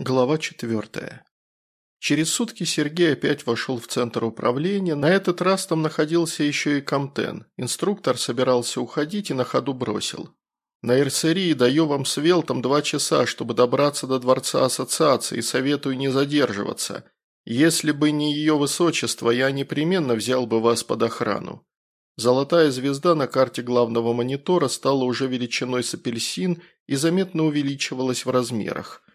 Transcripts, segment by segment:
Глава четвертая. Через сутки Сергей опять вошел в центр управления, на этот раз там находился еще и Камтен. Инструктор собирался уходить и на ходу бросил. «На Эрсерии даю вам с Велтом два часа, чтобы добраться до Дворца Ассоциации, советую не задерживаться. Если бы не ее высочество, я непременно взял бы вас под охрану». Золотая звезда на карте главного монитора стала уже величиной с апельсин и заметно увеличивалась в размерах –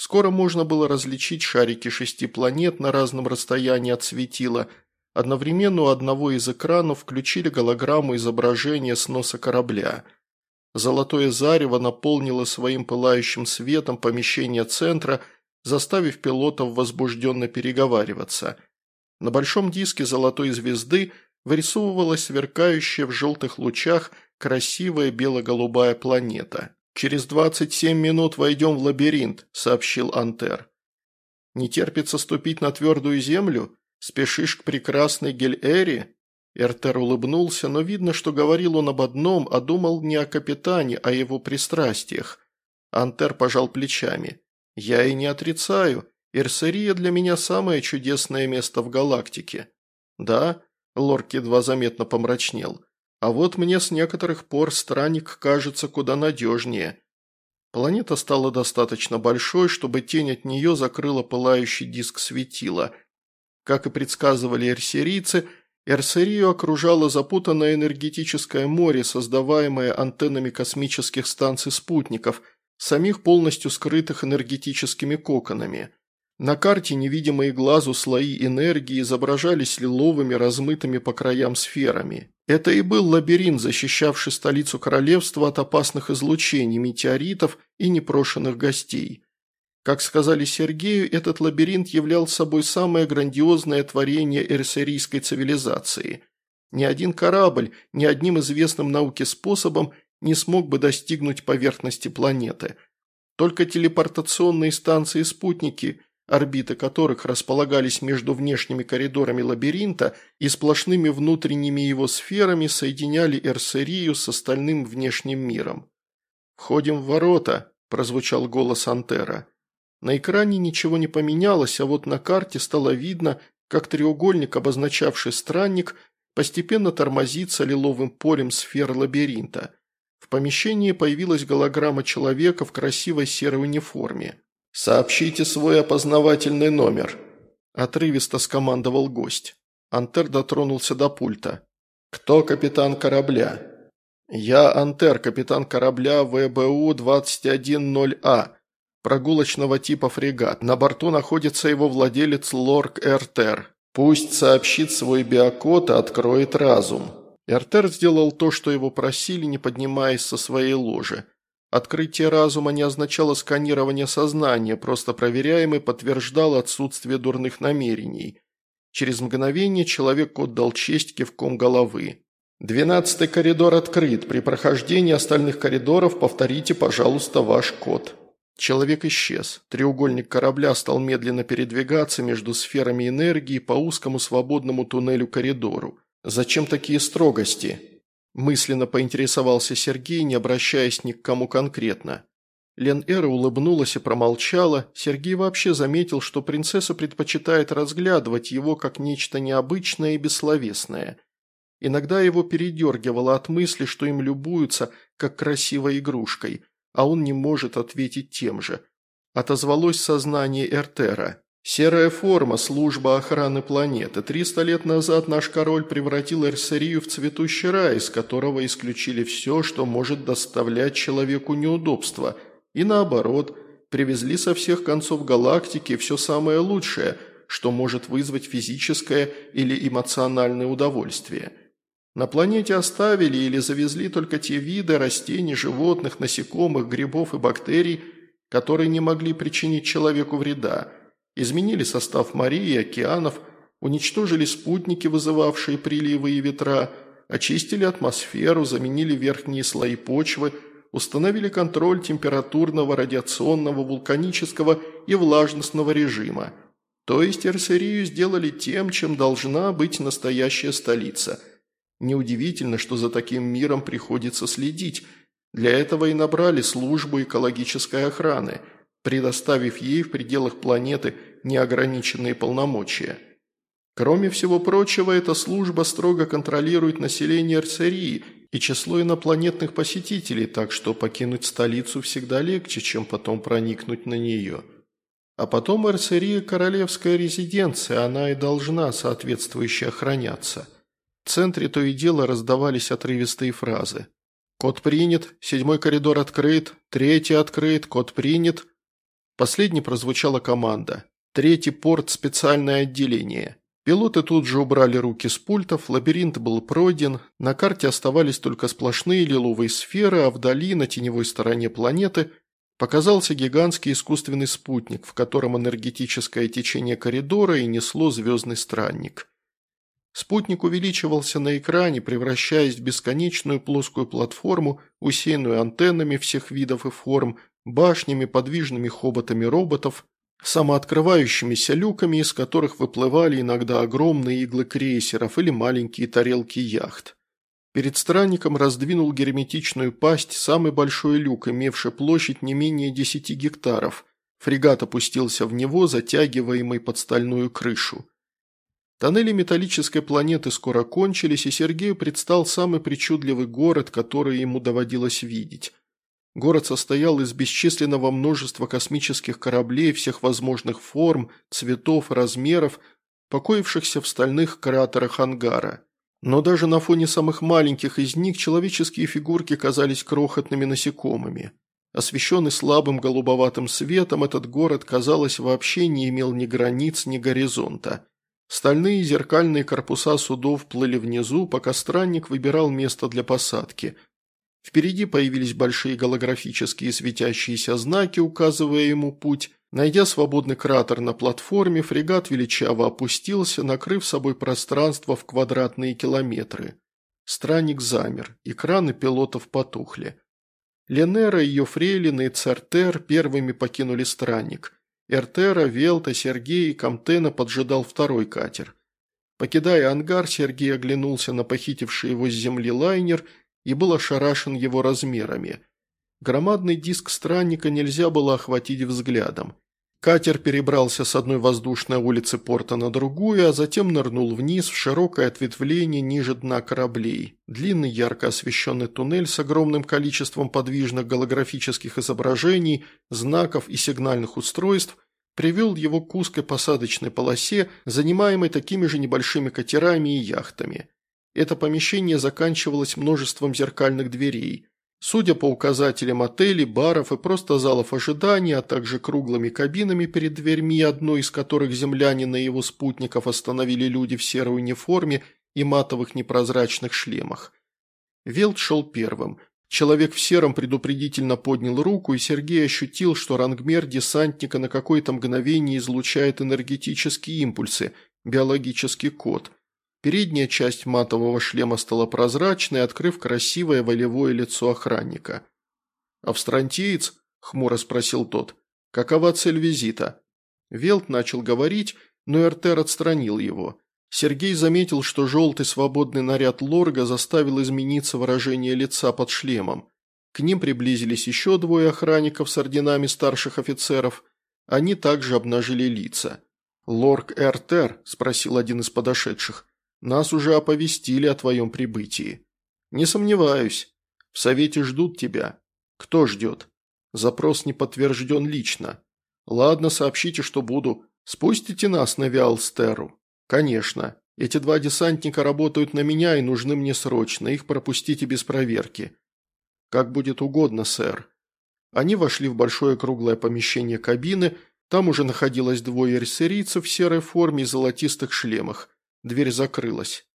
Скоро можно было различить шарики шести планет на разном расстоянии от светила. Одновременно у одного из экранов включили голограмму изображения с носа корабля. Золотое зарево наполнило своим пылающим светом помещение центра, заставив пилотов возбужденно переговариваться. На большом диске золотой звезды вырисовывалась сверкающая в желтых лучах красивая бело-голубая планета. «Через двадцать семь минут войдем в лабиринт», – сообщил Антер. «Не терпится ступить на твердую землю? Спешишь к прекрасной Гель-Эри?» Эртер улыбнулся, но видно, что говорил он об одном, а думал не о капитане, а о его пристрастиях. Антер пожал плечами. «Я и не отрицаю. Эрсерия для меня самое чудесное место в галактике». «Да?» – Лорк едва заметно помрачнел. А вот мне с некоторых пор странник кажется куда надежнее. Планета стала достаточно большой, чтобы тень от нее закрыла пылающий диск светила. Как и предсказывали эрсерийцы, Эрсерию окружало запутанное энергетическое море, создаваемое антеннами космических станций-спутников, самих полностью скрытых энергетическими коконами. На карте невидимые глазу слои энергии изображались лиловыми, размытыми по краям сферами. Это и был лабиринт, защищавший столицу королевства от опасных излучений, метеоритов и непрошенных гостей. Как сказали Сергею, этот лабиринт являл собой самое грандиозное творение эрсерийской цивилизации. Ни один корабль, ни одним известным науке способом не смог бы достигнуть поверхности планеты. Только телепортационные станции-спутники – орбиты которых располагались между внешними коридорами лабиринта и сплошными внутренними его сферами, соединяли Эрсерию с остальным внешним миром. «Входим в ворота», – прозвучал голос Антера. На экране ничего не поменялось, а вот на карте стало видно, как треугольник, обозначавший странник, постепенно тормозится лиловым полем сфер лабиринта. В помещении появилась голограмма человека в красивой серой униформе. «Сообщите свой опознавательный номер», – отрывисто скомандовал гость. Антер дотронулся до пульта. «Кто капитан корабля?» «Я Антер, капитан корабля ВБУ-21-0А, прогулочного типа фрегат. На борту находится его владелец Лорк Эртер. Пусть сообщит свой биокод и откроет разум». Эртер сделал то, что его просили, не поднимаясь со своей ложи. Открытие разума не означало сканирование сознания, просто проверяемый подтверждал отсутствие дурных намерений. Через мгновение человек отдал честь кивком головы. «Двенадцатый коридор открыт. При прохождении остальных коридоров повторите, пожалуйста, ваш код». Человек исчез. Треугольник корабля стал медленно передвигаться между сферами энергии по узкому свободному туннелю-коридору. «Зачем такие строгости?» Мысленно поинтересовался Сергей, не обращаясь ни к кому конкретно. Лен Эра улыбнулась и промолчала. Сергей вообще заметил, что принцесса предпочитает разглядывать его как нечто необычное и бессловесное. Иногда его передергивало от мысли, что им любуются, как красивой игрушкой, а он не может ответить тем же. Отозвалось сознание Эртера. Серая форма – служба охраны планеты. Триста лет назад наш король превратил Эрсерию в цветущий рай, из которого исключили все, что может доставлять человеку неудобства. И наоборот, привезли со всех концов галактики все самое лучшее, что может вызвать физическое или эмоциональное удовольствие. На планете оставили или завезли только те виды растений, животных, насекомых, грибов и бактерий, которые не могли причинить человеку вреда – изменили состав морей и океанов, уничтожили спутники, вызывавшие приливы и ветра, очистили атмосферу, заменили верхние слои почвы, установили контроль температурного, радиационного, вулканического и влажностного режима. То есть Эрсерию сделали тем, чем должна быть настоящая столица. Неудивительно, что за таким миром приходится следить. Для этого и набрали службу экологической охраны – предоставив ей в пределах планеты неограниченные полномочия. Кроме всего прочего, эта служба строго контролирует население Арцерии и число инопланетных посетителей, так что покинуть столицу всегда легче, чем потом проникнуть на нее. А потом Эрцерия – королевская резиденция, она и должна соответствующе охраняться. В центре то и дело раздавались отрывистые фразы. «Код принят», «Седьмой коридор открыт», «Третий открыт», «Код принят». Последней прозвучала команда. «Третий порт – специальное отделение». Пилоты тут же убрали руки с пультов, лабиринт был пройден, на карте оставались только сплошные лиловые сферы, а вдали, на теневой стороне планеты, показался гигантский искусственный спутник, в котором энергетическое течение коридора и несло звездный странник. Спутник увеличивался на экране, превращаясь в бесконечную плоскую платформу, усеянную антеннами всех видов и форм, башнями, подвижными хоботами роботов, самооткрывающимися люками, из которых выплывали иногда огромные иглы крейсеров или маленькие тарелки яхт. Перед странником раздвинул герметичную пасть самый большой люк, имевший площадь не менее 10 гектаров. Фрегат опустился в него, затягиваемый под стальную крышу. Тоннели металлической планеты скоро кончились, и Сергею предстал самый причудливый город, который ему доводилось видеть. Город состоял из бесчисленного множества космических кораблей всех возможных форм, цветов, размеров, покоившихся в стальных кратерах ангара. Но даже на фоне самых маленьких из них человеческие фигурки казались крохотными насекомыми. Освещенный слабым голубоватым светом, этот город, казалось, вообще не имел ни границ, ни горизонта. Стальные зеркальные корпуса судов плыли внизу, пока странник выбирал место для посадки. Впереди появились большие голографические светящиеся знаки, указывая ему путь, Найдя свободный кратер на платформе, фрегат величаво опустился, накрыв собой пространство в квадратные километры. Странник замер, экраны пилотов потухли. Ленера, ее фрейлины и Цартер первыми покинули странник. Эртера, Велта, Сергей и Камтена поджидал второй катер. Покидая ангар, Сергей оглянулся на похитивший его с земли лайнер и был ошарашен его размерами – Громадный диск странника нельзя было охватить взглядом. Катер перебрался с одной воздушной улицы порта на другую, а затем нырнул вниз в широкое ответвление ниже дна кораблей. Длинный ярко освещенный туннель с огромным количеством подвижных голографических изображений, знаков и сигнальных устройств привел его к узкой посадочной полосе, занимаемой такими же небольшими катерами и яхтами. Это помещение заканчивалось множеством зеркальных дверей – Судя по указателям отелей, баров и просто залов ожидания, а также круглыми кабинами перед дверьми, одной из которых землянин и его спутников остановили люди в серой униформе и матовых непрозрачных шлемах. Велт шел первым. Человек в сером предупредительно поднял руку, и Сергей ощутил, что рангмер десантника на какое-то мгновение излучает энергетические импульсы, биологический код – Передняя часть матового шлема стала прозрачной, открыв красивое волевое лицо охранника. «Австрантиец?» – хмуро спросил тот. «Какова цель визита?» Велт начал говорить, но Эртер отстранил его. Сергей заметил, что желтый свободный наряд Лорга заставил измениться выражение лица под шлемом. К ним приблизились еще двое охранников с орденами старших офицеров. Они также обнажили лица. «Лорг Эртер?» – спросил один из подошедших. Нас уже оповестили о твоем прибытии. Не сомневаюсь. В совете ждут тебя. Кто ждет? Запрос не подтвержден лично. Ладно, сообщите, что буду. Спустите нас на Виалстеру. Конечно. Эти два десантника работают на меня и нужны мне срочно. Их пропустите без проверки. Как будет угодно, сэр. Они вошли в большое круглое помещение кабины. Там уже находилось двое ресерийцев в серой форме и золотистых шлемах. Дверь закрылась.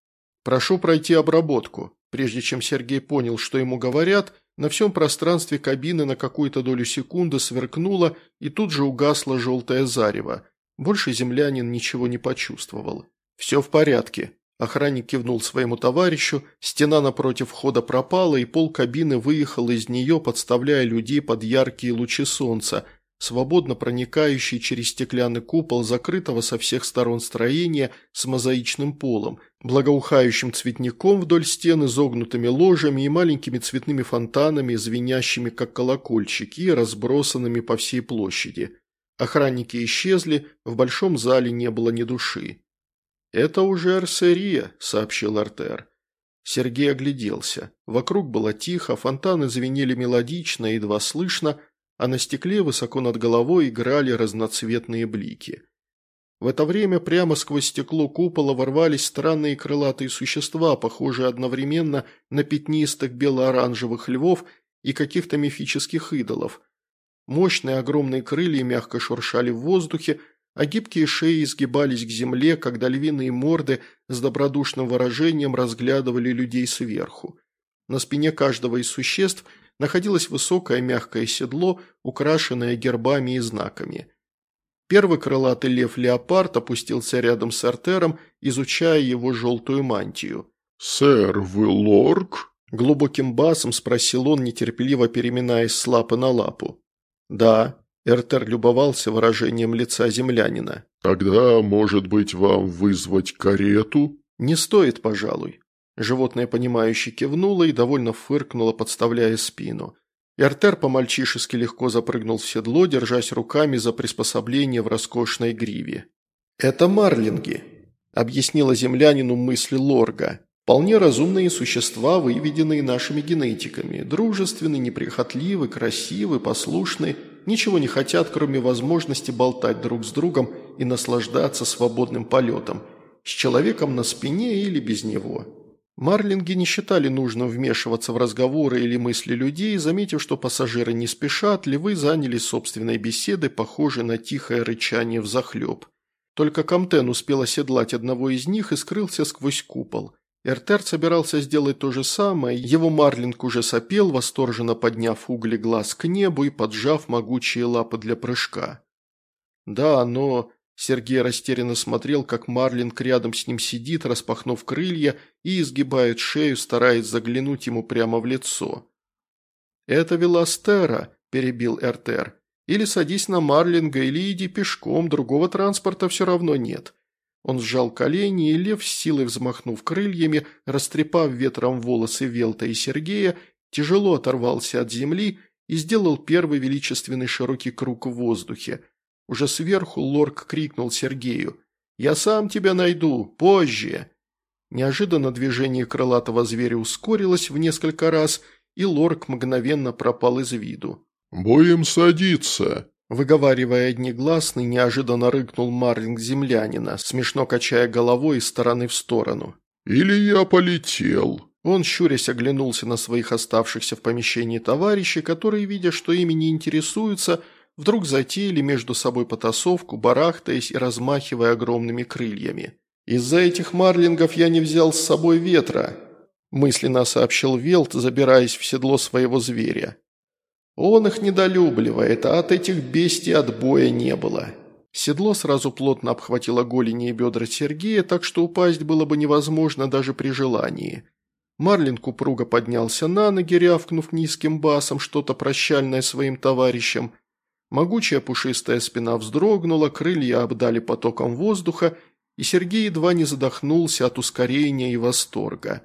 «Прошу пройти обработку». Прежде чем Сергей понял, что ему говорят, на всем пространстве кабины на какую-то долю секунды сверкнуло и тут же угасло желтое зарево. Больше землянин ничего не почувствовал. «Все в порядке». Охранник кивнул своему товарищу, стена напротив входа пропала, и пол кабины выехал из нее, подставляя людей под яркие лучи солнца, свободно проникающий через стеклянный купол закрытого со всех сторон строения с мозаичным полом, благоухающим цветником вдоль стен, изогнутыми ложами и маленькими цветными фонтанами, звенящими как колокольчики разбросанными по всей площади. Охранники исчезли, в большом зале не было ни души. «Это уже Арсерия», – сообщил Артер. Сергей огляделся. Вокруг было тихо, фонтаны звенели мелодично, едва слышно, а на стекле высоко над головой играли разноцветные блики. В это время прямо сквозь стекло купола ворвались странные крылатые существа, похожие одновременно на пятнистых бело-оранжевых львов и каких-то мифических идолов. Мощные огромные крылья мягко шуршали в воздухе, а гибкие шеи изгибались к земле, когда львиные морды с добродушным выражением разглядывали людей сверху. На спине каждого из существ – находилось высокое мягкое седло, украшенное гербами и знаками. Первый крылатый лев-леопард опустился рядом с Артером, изучая его желтую мантию. «Сэр, вы лорк?» Глубоким басом спросил он, нетерпеливо переминаясь с лапы на лапу. «Да», – Эртер любовался выражением лица землянина. «Тогда, может быть, вам вызвать карету?» «Не стоит, пожалуй. Животное, понимающе кивнуло и довольно фыркнуло, подставляя спину. Эртер по-мальчишески легко запрыгнул в седло, держась руками за приспособление в роскошной гриве. «Это марлинги», – объяснила землянину мысли Лорга. «Вполне разумные существа, выведенные нашими генетиками. Дружественны, неприхотливы, красивы, послушны, ничего не хотят, кроме возможности болтать друг с другом и наслаждаться свободным полетом. С человеком на спине или без него». Марлинги не считали нужным вмешиваться в разговоры или мысли людей, заметив, что пассажиры не спешат, львы заняли собственной беседой, похожей на тихое рычание в захлеб. Только Камтен успел оседлать одного из них и скрылся сквозь купол. Эртер собирался сделать то же самое, его Марлинг уже сопел, восторженно подняв угли глаз к небу и поджав могучие лапы для прыжка. Да, но Сергей растерянно смотрел, как Марлинг рядом с ним сидит, распахнув крылья и изгибает шею, стараясь заглянуть ему прямо в лицо. «Это Веластера», – перебил Эртер. «Или садись на Марлинга, или иди пешком, другого транспорта все равно нет». Он сжал колени, и лев, с силой взмахнув крыльями, растрепав ветром волосы Велта и Сергея, тяжело оторвался от земли и сделал первый величественный широкий круг в воздухе – уже сверху Лорк крикнул Сергею. «Я сам тебя найду, позже!» Неожиданно движение крылатого зверя ускорилось в несколько раз, и Лорк мгновенно пропал из виду. «Будем садиться!» Выговаривая однегласный, неожиданно рыкнул Марлинг землянина, смешно качая головой из стороны в сторону. «Или я полетел!» Он, щурясь, оглянулся на своих оставшихся в помещении товарищей, которые, видя, что ими не интересуются, вдруг затеяли между собой потасовку, барахтаясь и размахивая огромными крыльями. «Из-за этих марлингов я не взял с собой ветра», – мысленно сообщил Велт, забираясь в седло своего зверя. «Он их недолюбливает, а от этих бестий отбоя не было». Седло сразу плотно обхватило голени и бедра Сергея, так что упасть было бы невозможно даже при желании. Марлинг упруго поднялся на ноги, рявкнув низким басом что-то прощальное своим товарищам – Могучая пушистая спина вздрогнула, крылья обдали потоком воздуха, и Сергей едва не задохнулся от ускорения и восторга.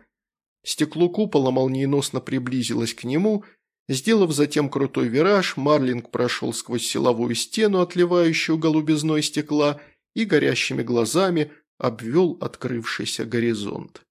Стекло купола молниеносно приблизилось к нему, сделав затем крутой вираж, Марлинг прошел сквозь силовую стену, отливающую голубизной стекла, и горящими глазами обвел открывшийся горизонт.